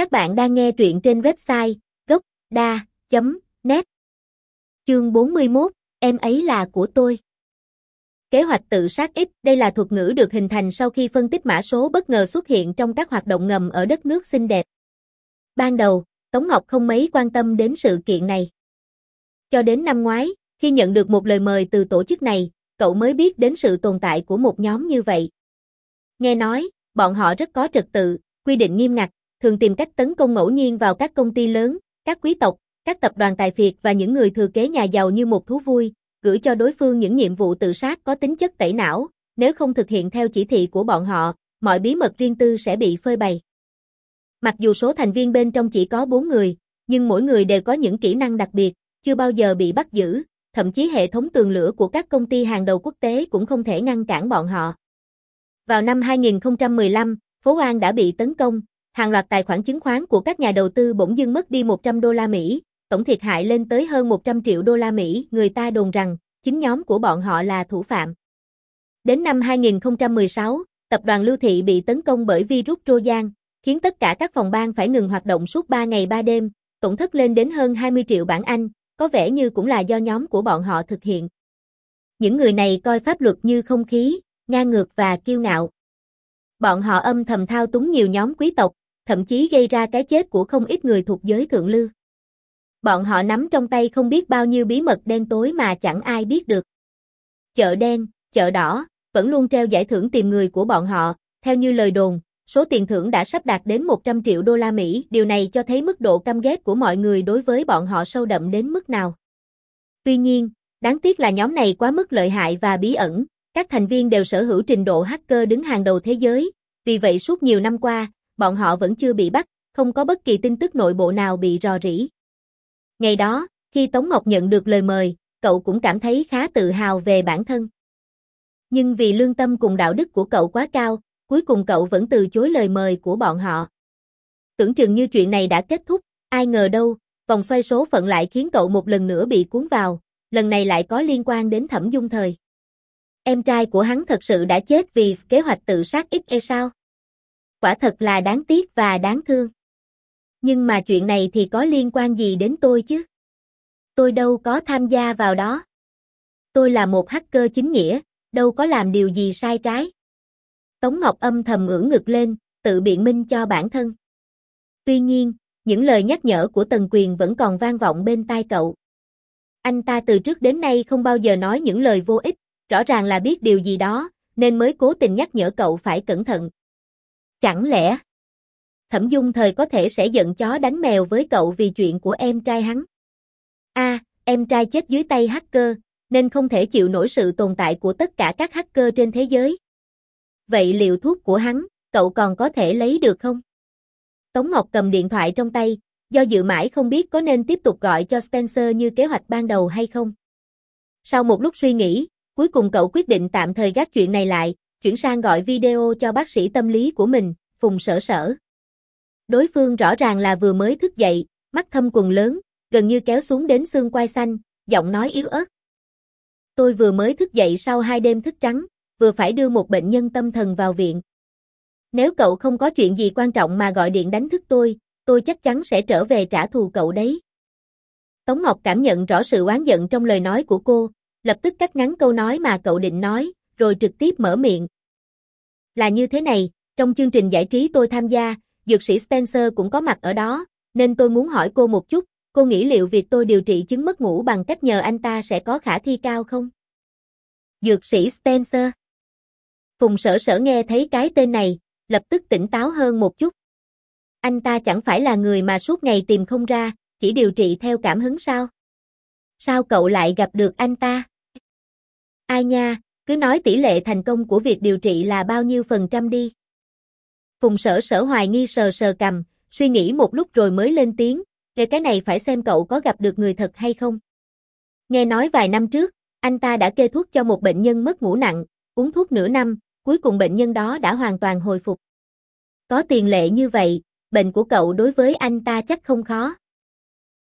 Các bạn đang nghe truyện trên website gốc.da.net Chương 41, em ấy là của tôi. Kế hoạch tự sát ít đây là thuật ngữ được hình thành sau khi phân tích mã số bất ngờ xuất hiện trong các hoạt động ngầm ở đất nước xinh đẹp. Ban đầu, Tống Ngọc không mấy quan tâm đến sự kiện này. Cho đến năm ngoái, khi nhận được một lời mời từ tổ chức này, cậu mới biết đến sự tồn tại của một nhóm như vậy. Nghe nói, bọn họ rất có trật tự, quy định nghiêm ngặt, thường tìm cách tấn công ngẫu nhiên vào các công ty lớn, các quý tộc, các tập đoàn tài phiệt và những người thừa kế nhà giàu như một thú vui, gửi cho đối phương những nhiệm vụ tự sát có tính chất tẩy não, nếu không thực hiện theo chỉ thị của bọn họ, mọi bí mật riêng tư sẽ bị phơi bày. Mặc dù số thành viên bên trong chỉ có 4 người, nhưng mỗi người đều có những kỹ năng đặc biệt, chưa bao giờ bị bắt giữ, thậm chí hệ thống tường lửa của các công ty hàng đầu quốc tế cũng không thể ngăn cản bọn họ. Vào năm 2015, phố An đã bị tấn công, hàng loạt tài khoản chứng khoán của các nhà đầu tư bỗng dưng mất đi 100 đô la Mỹ, tổng thiệt hại lên tới hơn 100 triệu đô la Mỹ, người ta đồn rằng chính nhóm của bọn họ là thủ phạm. Đến năm 2016, tập đoàn Lưu Thị bị tấn công bởi virus Trojan, khiến tất cả các phòng ban phải ngừng hoạt động suốt 3 ngày 3 đêm, tổn thất lên đến hơn 20 triệu bảng Anh, có vẻ như cũng là do nhóm của bọn họ thực hiện. Những người này coi pháp luật như không khí, ngang ngược và kiêu ngạo. Bọn họ âm thầm thao túng nhiều nhóm quý tộc, thậm chí gây ra cái chết của không ít người thuộc giới thượng lưu. Bọn họ nắm trong tay không biết bao nhiêu bí mật đen tối mà chẳng ai biết được. Chợ đen, chợ đỏ, vẫn luôn treo giải thưởng tìm người của bọn họ, theo như lời đồn, số tiền thưởng đã sắp đạt đến 100 triệu đô la Mỹ, điều này cho thấy mức độ căm ghét của mọi người đối với bọn họ sâu đậm đến mức nào. Tuy nhiên, đáng tiếc là nhóm này quá mức lợi hại và bí ẩn, các thành viên đều sở hữu trình độ hacker đứng hàng đầu thế giới, vì vậy suốt nhiều năm qua, bọn họ vẫn chưa bị bắt, không có bất kỳ tin tức nội bộ nào bị rò rỉ. Ngày đó, khi Tống Ngọc nhận được lời mời, cậu cũng cảm thấy khá tự hào về bản thân. Nhưng vì lương tâm cùng đạo đức của cậu quá cao, cuối cùng cậu vẫn từ chối lời mời của bọn họ. Tưởng chừng như chuyện này đã kết thúc, ai ngờ đâu, vòng xoay số phận lại khiến cậu một lần nữa bị cuốn vào, lần này lại có liên quan đến thẩm dung thời. Em trai của hắn thật sự đã chết vì kế hoạch tự sát ít e sao? Quả thật là đáng tiếc và đáng thương. Nhưng mà chuyện này thì có liên quan gì đến tôi chứ? Tôi đâu có tham gia vào đó. Tôi là một hacker chính nghĩa, đâu có làm điều gì sai trái. Tống Ngọc âm thầm ngưỡng ngực lên, tự biện minh cho bản thân. Tuy nhiên, những lời nhắc nhở của Tần Quyền vẫn còn vang vọng bên tai cậu. Anh ta từ trước đến nay không bao giờ nói những lời vô ích, rõ ràng là biết điều gì đó, nên mới cố tình nhắc nhở cậu phải cẩn thận. Chẳng lẽ Thẩm Dung thời có thể sẽ giận chó đánh mèo với cậu vì chuyện của em trai hắn. A, em trai chết dưới tay hacker, nên không thể chịu nổi sự tồn tại của tất cả các hacker trên thế giới. Vậy liệu thuốc của hắn, cậu còn có thể lấy được không? Tống Ngọc cầm điện thoại trong tay, do dự mãi không biết có nên tiếp tục gọi cho Spencer như kế hoạch ban đầu hay không. Sau một lúc suy nghĩ, cuối cùng cậu quyết định tạm thời gác chuyện này lại, chuyển sang gọi video cho bác sĩ tâm lý của mình, Phùng Sở Sở. Đối phương rõ ràng là vừa mới thức dậy, mắt thâm quần lớn, gần như kéo xuống đến xương quai xanh, giọng nói yếu ớt. Tôi vừa mới thức dậy sau hai đêm thức trắng, vừa phải đưa một bệnh nhân tâm thần vào viện. Nếu cậu không có chuyện gì quan trọng mà gọi điện đánh thức tôi, tôi chắc chắn sẽ trở về trả thù cậu đấy. Tống Ngọc cảm nhận rõ sự oán giận trong lời nói của cô, lập tức cắt ngắn câu nói mà cậu định nói, rồi trực tiếp mở miệng. Là như thế này, trong chương trình giải trí tôi tham gia, dược sĩ Spencer cũng có mặt ở đó, nên tôi muốn hỏi cô một chút, cô nghĩ liệu việc tôi điều trị chứng mất ngủ bằng cách nhờ anh ta sẽ có khả thi cao không? Dược sĩ Spencer Phùng sở sở nghe thấy cái tên này, lập tức tỉnh táo hơn một chút. Anh ta chẳng phải là người mà suốt ngày tìm không ra, chỉ điều trị theo cảm hứng sao? Sao cậu lại gặp được anh ta? Ai nha, cứ nói tỷ lệ thành công của việc điều trị là bao nhiêu phần trăm đi. Phùng sở sở hoài nghi sờ sờ cầm, suy nghĩ một lúc rồi mới lên tiếng, về cái này phải xem cậu có gặp được người thật hay không. Nghe nói vài năm trước, anh ta đã kê thuốc cho một bệnh nhân mất ngủ nặng, uống thuốc nửa năm, cuối cùng bệnh nhân đó đã hoàn toàn hồi phục. Có tiền lệ như vậy, bệnh của cậu đối với anh ta chắc không khó.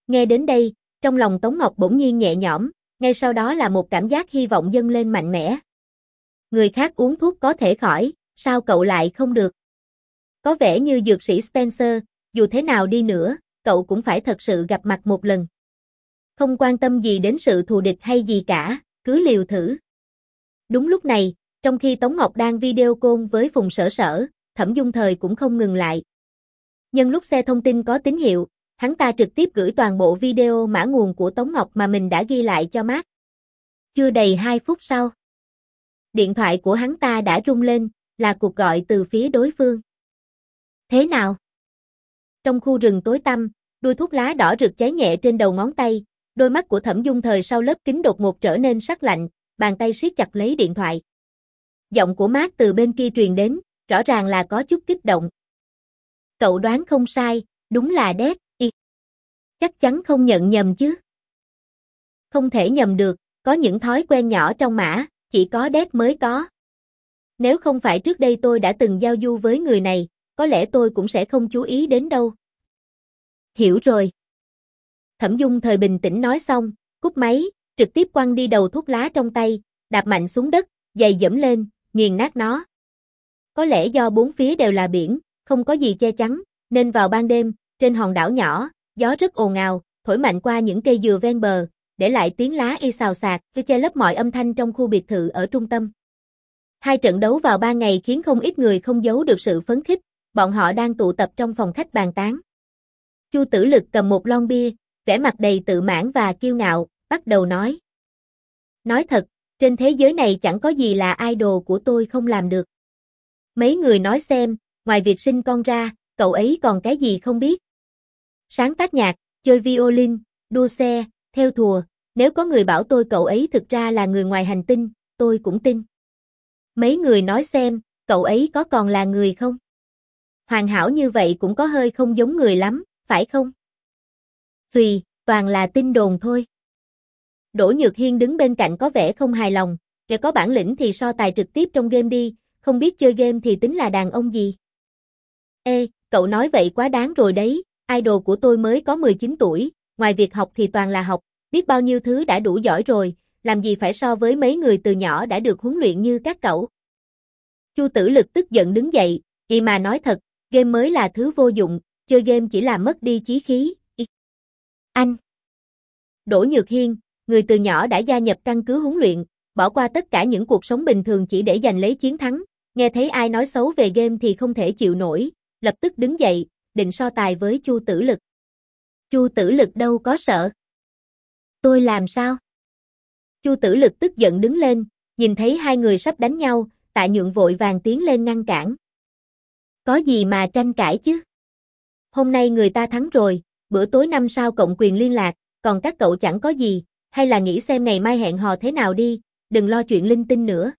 Nghe đến đây, trong lòng Tống Ngọc bỗng nhiên nhẹ nhõm, ngay sau đó là một cảm giác hy vọng dâng lên mạnh mẽ. Người khác uống thuốc có thể khỏi, sao cậu lại không được? Có vẻ như dược sĩ Spencer, dù thế nào đi nữa, cậu cũng phải thật sự gặp mặt một lần. Không quan tâm gì đến sự thù địch hay gì cả, cứ liều thử. Đúng lúc này, trong khi Tống Ngọc đang video call với Phùng Sở Sở, Thẩm Dung Thời cũng không ngừng lại. Nhân lúc xe thông tin có tín hiệu, hắn ta trực tiếp gửi toàn bộ video mã nguồn của Tống Ngọc mà mình đã ghi lại cho Mark. Chưa đầy 2 phút sau, điện thoại của hắn ta đã rung lên, là cuộc gọi từ phía đối phương. Thế nào? Trong khu rừng tối tăm, đuôi thuốc lá đỏ rực cháy nhẹ trên đầu ngón tay, đôi mắt của Thẩm Dung Thời sau lớp kính đột ngột trở nên sắc lạnh, bàn tay siết chặt lấy điện thoại. Giọng của Mark từ bên kia truyền đến, rõ ràng là có chút kích động. Cậu đoán không sai, đúng là đét, y. Chắc chắn không nhận nhầm chứ. Không thể nhầm được, có những thói quen nhỏ trong mã, chỉ có đét mới có. Nếu không phải trước đây tôi đã từng giao du với người này, có lẽ tôi cũng sẽ không chú ý đến đâu. Hiểu rồi. Thẩm Dung thời bình tĩnh nói xong, cúp máy, trực tiếp quăng đi đầu thuốc lá trong tay, đạp mạnh xuống đất, giày dẫm lên, nghiền nát nó. Có lẽ do bốn phía đều là biển, không có gì che chắn, nên vào ban đêm, trên hòn đảo nhỏ, gió rất ồn ào, thổi mạnh qua những cây dừa ven bờ, để lại tiếng lá y xào xạc, che lấp mọi âm thanh trong khu biệt thự ở trung tâm. Hai trận đấu vào ba ngày khiến không ít người không giấu được sự phấn khích, bọn họ đang tụ tập trong phòng khách bàn tán. Chu Tử Lực cầm một lon bia, vẻ mặt đầy tự mãn và kiêu ngạo, bắt đầu nói. Nói thật, trên thế giới này chẳng có gì là idol của tôi không làm được. Mấy người nói xem, ngoài việc sinh con ra, cậu ấy còn cái gì không biết. Sáng tác nhạc, chơi violin, đua xe, theo thùa, nếu có người bảo tôi cậu ấy thực ra là người ngoài hành tinh, tôi cũng tin. Mấy người nói xem, cậu ấy có còn là người không? Hoàn hảo như vậy cũng có hơi không giống người lắm, phải không? tùy toàn là tin đồn thôi. Đỗ Nhược Hiên đứng bên cạnh có vẻ không hài lòng, kẻ có bản lĩnh thì so tài trực tiếp trong game đi, không biết chơi game thì tính là đàn ông gì. Ê, cậu nói vậy quá đáng rồi đấy, idol của tôi mới có 19 tuổi, ngoài việc học thì toàn là học, biết bao nhiêu thứ đã đủ giỏi rồi, làm gì phải so với mấy người từ nhỏ đã được huấn luyện như các cậu. Chu Tử Lực tức giận đứng dậy, y mà nói thật, game mới là thứ vô dụng, chơi game chỉ là mất đi chí khí. Anh Đỗ Nhược Hiên, người từ nhỏ đã gia nhập căn cứ huấn luyện, bỏ qua tất cả những cuộc sống bình thường chỉ để giành lấy chiến thắng, nghe thấy ai nói xấu về game thì không thể chịu nổi, lập tức đứng dậy, định so tài với Chu Tử Lực. Chu Tử Lực đâu có sợ. Tôi làm sao? Chu Tử Lực tức giận đứng lên, nhìn thấy hai người sắp đánh nhau, Tạ Nhượng vội vàng tiến lên ngăn cản. Có gì mà tranh cãi chứ? Hôm nay người ta thắng rồi, bữa tối năm sau cộng quyền liên lạc, còn các cậu chẳng có gì, hay là nghĩ xem ngày mai hẹn hò thế nào đi, đừng lo chuyện linh tinh nữa.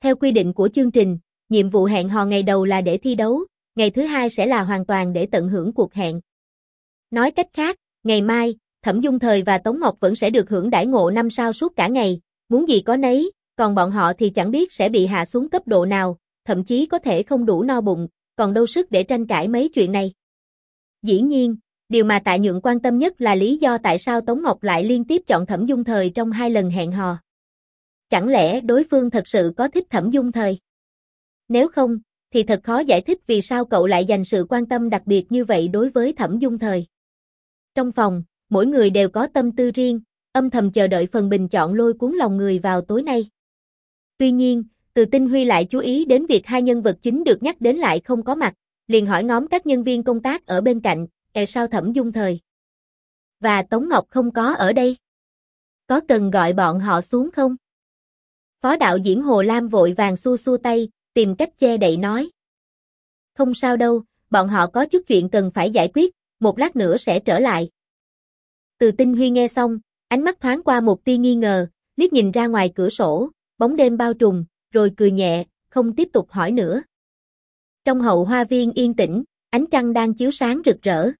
Theo quy định của chương trình, nhiệm vụ hẹn hò ngày đầu là để thi đấu, ngày thứ hai sẽ là hoàn toàn để tận hưởng cuộc hẹn. Nói cách khác, ngày mai, Thẩm Dung Thời và Tống Ngọc vẫn sẽ được hưởng đãi ngộ năm sao suốt cả ngày, muốn gì có nấy, còn bọn họ thì chẳng biết sẽ bị hạ xuống cấp độ nào, thậm chí có thể không đủ no bụng, còn đâu sức để tranh cãi mấy chuyện này. Dĩ nhiên, điều mà Tạ Nhượng quan tâm nhất là lý do tại sao Tống Ngọc lại liên tiếp chọn Thẩm Dung Thời trong hai lần hẹn hò. Chẳng lẽ đối phương thật sự có thích Thẩm Dung Thời? Nếu không, thì thật khó giải thích vì sao cậu lại dành sự quan tâm đặc biệt như vậy đối với Thẩm Dung Thời. Trong phòng, mỗi người đều có tâm tư riêng, âm thầm chờ đợi phần bình chọn lôi cuốn lòng người vào tối nay. Tuy nhiên, từ tinh huy lại chú ý đến việc hai nhân vật chính được nhắc đến lại không có mặt, liền hỏi ngóm các nhân viên công tác ở bên cạnh, e sao thẩm dung thời. Và Tống Ngọc không có ở đây. Có cần gọi bọn họ xuống không? Phó đạo diễn Hồ Lam vội vàng xua xua tay, tìm cách che đậy nói. Không sao đâu, bọn họ có chút chuyện cần phải giải quyết, một lát nữa sẽ trở lại. Từ tinh huy nghe xong, ánh mắt thoáng qua một tia nghi ngờ, liếc nhìn ra ngoài cửa sổ, bóng đêm bao trùm, rồi cười nhẹ, không tiếp tục hỏi nữa. Trong hậu hoa viên yên tĩnh, ánh trăng đang chiếu sáng rực rỡ.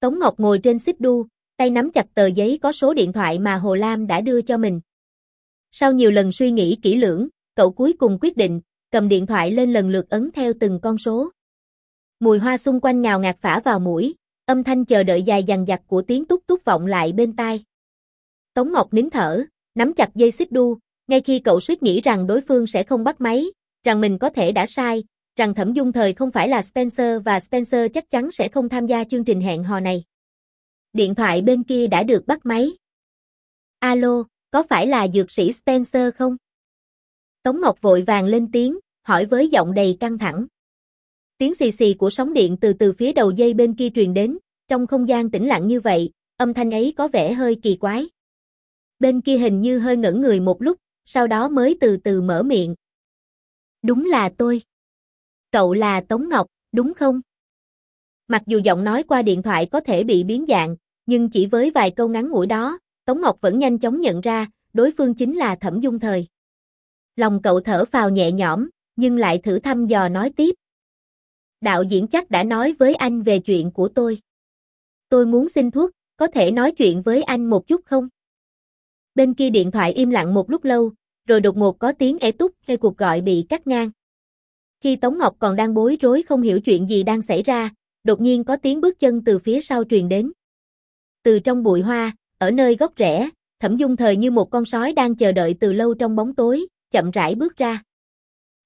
Tống Ngọc ngồi trên xích đu, tay nắm chặt tờ giấy có số điện thoại mà Hồ Lam đã đưa cho mình. Sau nhiều lần suy nghĩ kỹ lưỡng, cậu cuối cùng quyết định, cầm điện thoại lên lần lượt ấn theo từng con số. Mùi hoa xung quanh ngào ngạt phả vào mũi, âm thanh chờ đợi dài dằng dặc của tiếng túc túc vọng lại bên tai. Tống Ngọc nín thở, nắm chặt dây xích đu, ngay khi cậu suýt nghĩ rằng đối phương sẽ không bắt máy, rằng mình có thể đã sai, rằng Thẩm Dung Thời không phải là Spencer và Spencer chắc chắn sẽ không tham gia chương trình hẹn hò này. Điện thoại bên kia đã được bắt máy. Alo, có phải là dược sĩ Spencer không? Tống Ngọc vội vàng lên tiếng, hỏi với giọng đầy căng thẳng. Tiếng xì xì của sóng điện từ từ phía đầu dây bên kia truyền đến, trong không gian tĩnh lặng như vậy, âm thanh ấy có vẻ hơi kỳ quái. Bên kia hình như hơi ngẩn người một lúc, sau đó mới từ từ mở miệng. Đúng là tôi. Cậu là Tống Ngọc, đúng không? Mặc dù giọng nói qua điện thoại có thể bị biến dạng, nhưng chỉ với vài câu ngắn ngủi đó, Tống Ngọc vẫn nhanh chóng nhận ra, đối phương chính là Thẩm Dung Thời. Lòng cậu thở phào nhẹ nhõm, nhưng lại thử thăm dò nói tiếp. Đạo diễn chắc đã nói với anh về chuyện của tôi. Tôi muốn xin thuốc, có thể nói chuyện với anh một chút không? Bên kia điện thoại im lặng một lúc lâu, rồi đột ngột có tiếng e túc hay cuộc gọi bị cắt ngang. Khi Tống Ngọc còn đang bối rối không hiểu chuyện gì đang xảy ra, đột nhiên có tiếng bước chân từ phía sau truyền đến. Từ trong bụi hoa, ở nơi góc rẽ, Thẩm Dung Thời như một con sói đang chờ đợi từ lâu trong bóng tối, chậm rãi bước ra.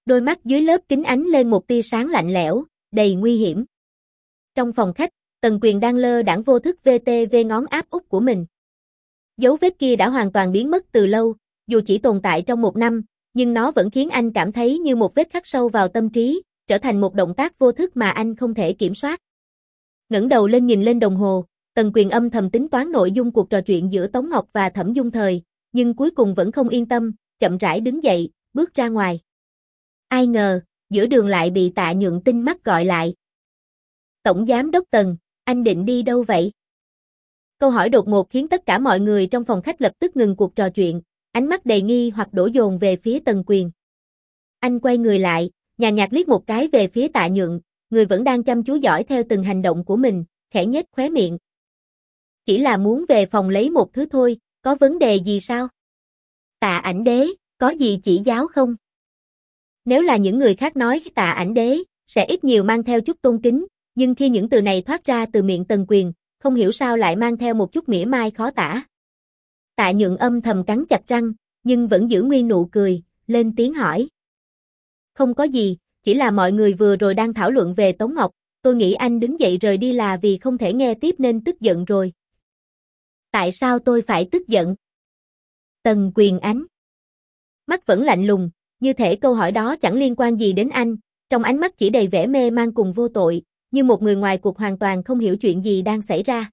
Đôi mắt dưới lớp kính ánh lên một tia sáng lạnh lẽo, đầy nguy hiểm. Trong phòng khách, Tần Quyền đang lơ đãng vô thức VTV ngón áp út của mình. Dấu vết kia đã hoàn toàn biến mất từ lâu, dù chỉ tồn tại trong một năm, nhưng nó vẫn khiến anh cảm thấy như một vết khắc sâu vào tâm trí, trở thành một động tác vô thức mà anh không thể kiểm soát. ngẩng đầu lên nhìn lên đồng hồ, Tần Quyền âm thầm tính toán nội dung cuộc trò chuyện giữa Tống Ngọc và Thẩm Dung Thời, nhưng cuối cùng vẫn không yên tâm, chậm rãi đứng dậy, bước ra ngoài. Ai ngờ, giữa đường lại bị tạ nhượng tinh mắt gọi lại. Tổng giám đốc Tần, anh định đi đâu vậy? Câu hỏi đột ngột khiến tất cả mọi người trong phòng khách lập tức ngừng cuộc trò chuyện, ánh mắt đầy nghi hoặc đổ dồn về phía Tần Quyền. Anh quay người lại, nhàn nhạt liếc một cái về phía tạ nhượng, người vẫn đang chăm chú dõi theo từng hành động của mình, khẽ nhếch khóe miệng. Chỉ là muốn về phòng lấy một thứ thôi, có vấn đề gì sao? Tạ ảnh đế, có gì chỉ giáo không? Nếu là những người khác nói tạ ảnh đế, sẽ ít nhiều mang theo chút tôn kính, nhưng khi những từ này thoát ra từ miệng Tần Quyền, không hiểu sao lại mang theo một chút mỉa mai khó tả. Tạ nhượng âm thầm cắn chặt răng, nhưng vẫn giữ nguyên nụ cười, lên tiếng hỏi. Không có gì, chỉ là mọi người vừa rồi đang thảo luận về Tống Ngọc, tôi nghĩ anh đứng dậy rời đi là vì không thể nghe tiếp nên tức giận rồi. Tại sao tôi phải tức giận? Tần quyền ánh. Mắt vẫn lạnh lùng, như thể câu hỏi đó chẳng liên quan gì đến anh, trong ánh mắt chỉ đầy vẻ mê mang cùng vô tội, như một người ngoài cuộc hoàn toàn không hiểu chuyện gì đang xảy ra.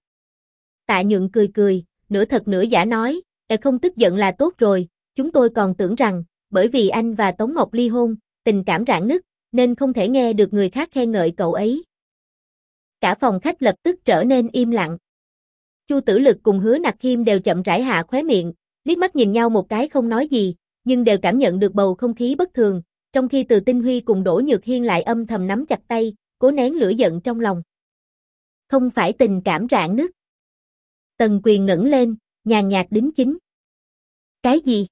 Tạ nhượng cười cười, nửa thật nửa giả nói, e không tức giận là tốt rồi, chúng tôi còn tưởng rằng, bởi vì anh và Tống Ngọc ly hôn, tình cảm rạn nứt, nên không thể nghe được người khác khen ngợi cậu ấy. Cả phòng khách lập tức trở nên im lặng. Chu Tử Lực cùng Hứa Nặc Khiêm đều chậm rãi hạ khóe miệng, liếc mắt nhìn nhau một cái không nói gì, nhưng đều cảm nhận được bầu không khí bất thường, trong khi Từ Tinh Huy cùng Đỗ Nhược Hiên lại âm thầm nắm chặt tay, cố nén lửa giận trong lòng. Không phải tình cảm rạn nứt. Tần Quyền ngẩng lên, nhàn nhạt đính chính. Cái gì?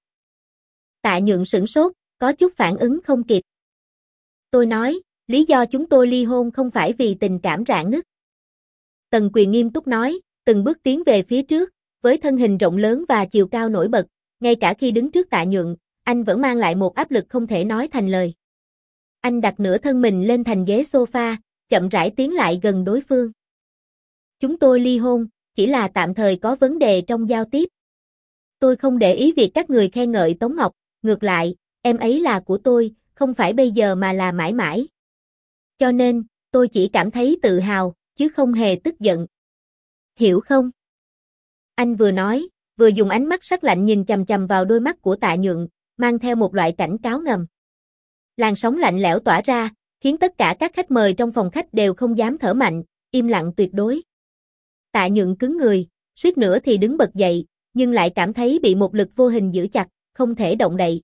Tạ Nhượng sửng sốt, có chút phản ứng không kịp. Tôi nói, lý do chúng tôi ly hôn không phải vì tình cảm rạn nứt. Tần Quyền nghiêm túc nói, từng bước tiến về phía trước, với thân hình rộng lớn và chiều cao nổi bật, ngay cả khi đứng trước tạ nhượng, anh vẫn mang lại một áp lực không thể nói thành lời. Anh đặt nửa thân mình lên thành ghế sofa, chậm rãi tiến lại gần đối phương. Chúng tôi ly hôn, chỉ là tạm thời có vấn đề trong giao tiếp. Tôi không để ý việc các người khen ngợi Tống Ngọc, ngược lại, em ấy là của tôi, không phải bây giờ mà là mãi mãi. Cho nên, tôi chỉ cảm thấy tự hào, chứ không hề tức giận. Hiểu không? Anh vừa nói, vừa dùng ánh mắt sắc lạnh nhìn chằm chằm vào đôi mắt của tạ nhượng, mang theo một loại cảnh cáo ngầm. Làn sóng lạnh lẽo tỏa ra, khiến tất cả các khách mời trong phòng khách đều không dám thở mạnh, im lặng tuyệt đối. Tạ nhượng cứng người, suýt nữa thì đứng bật dậy, nhưng lại cảm thấy bị một lực vô hình giữ chặt, không thể động đậy.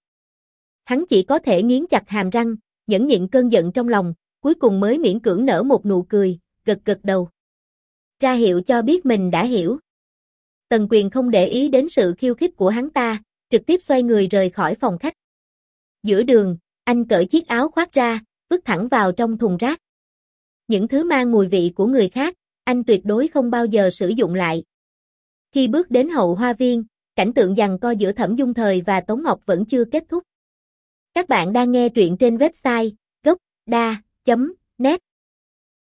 Hắn chỉ có thể nghiến chặt hàm răng, nhẫn nhịn cơn giận trong lòng, cuối cùng mới miễn cưỡng nở một nụ cười, gật gật đầu. Ra hiệu cho biết mình đã hiểu. Tần quyền không để ý đến sự khiêu khích của hắn ta, trực tiếp xoay người rời khỏi phòng khách. Giữa đường, anh cởi chiếc áo khoác ra, vứt thẳng vào trong thùng rác. Những thứ mang mùi vị của người khác, anh tuyệt đối không bao giờ sử dụng lại. Khi bước đến hậu hoa viên, cảnh tượng giằng co giữa Thẩm Dung Thời và Tống Ngọc vẫn chưa kết thúc. Các bạn đang nghe truyện trên website gocda chấm net